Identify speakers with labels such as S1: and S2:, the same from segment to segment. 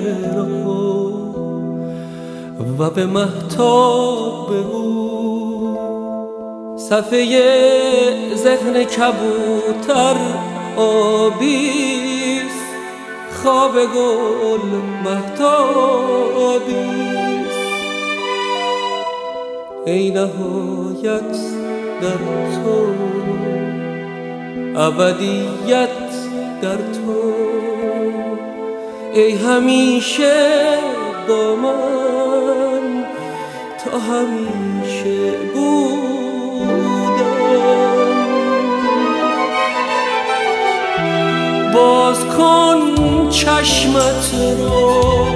S1: رو و به محتاب او صفحه ذهن کبوتر آبیست خواب گل محتابیست ای نهایت در تو ابدیت در تو ای همیشه با من تا همیشه بودم. باز کن چشمت رو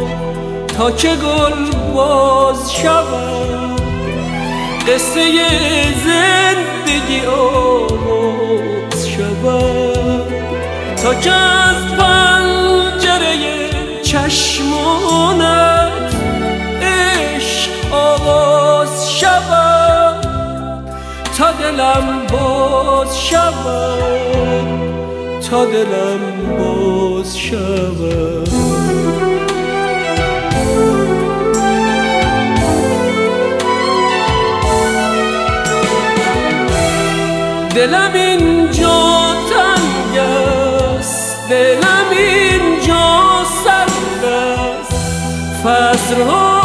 S1: تا که گل باز شود. قصه زندگی آغاز شود. تا که از باز شود تا دلم باز شود. دلم اینجا تنگ است دلم اینجا سرد است. فصلها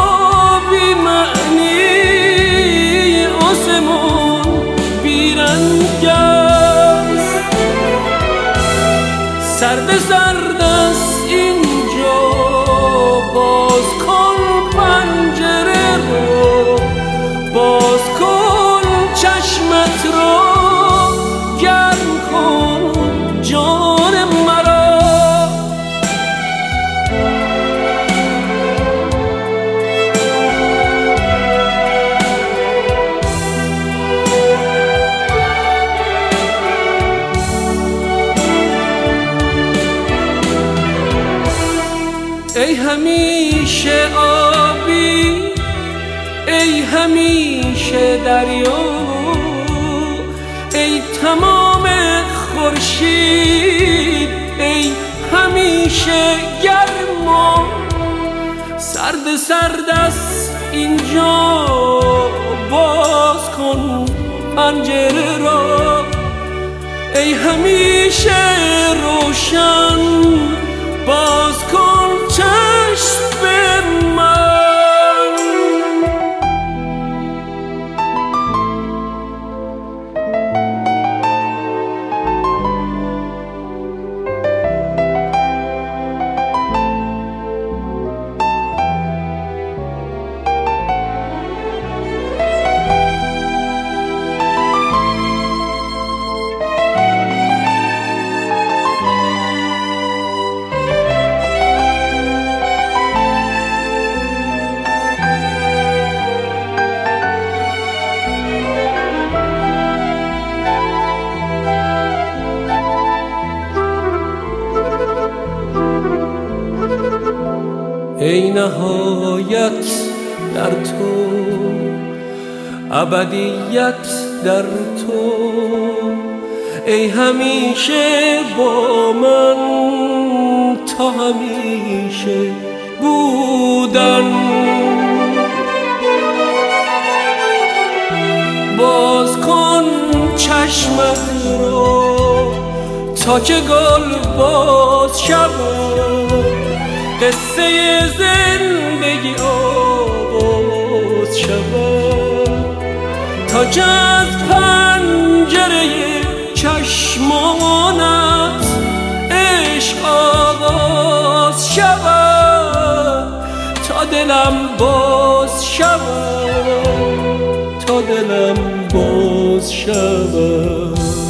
S1: سرد ای همیشه آبی ای همیشه دریا ای تمام خورشید ای همیشه گرما سرد سرد است اینجا باز کن پنجره را. ای همیشه روشن باز کن ای نهایت در تو ابدیت در تو. ای همیشه با من تا همیشه بودن. باز کن چشمت رو تا که گل باز شود. قصه زندگی آغاز شود. تا از پنجره چشمانت عشق آغاز شود. تا دلم باز شود. تا دلم باز شود.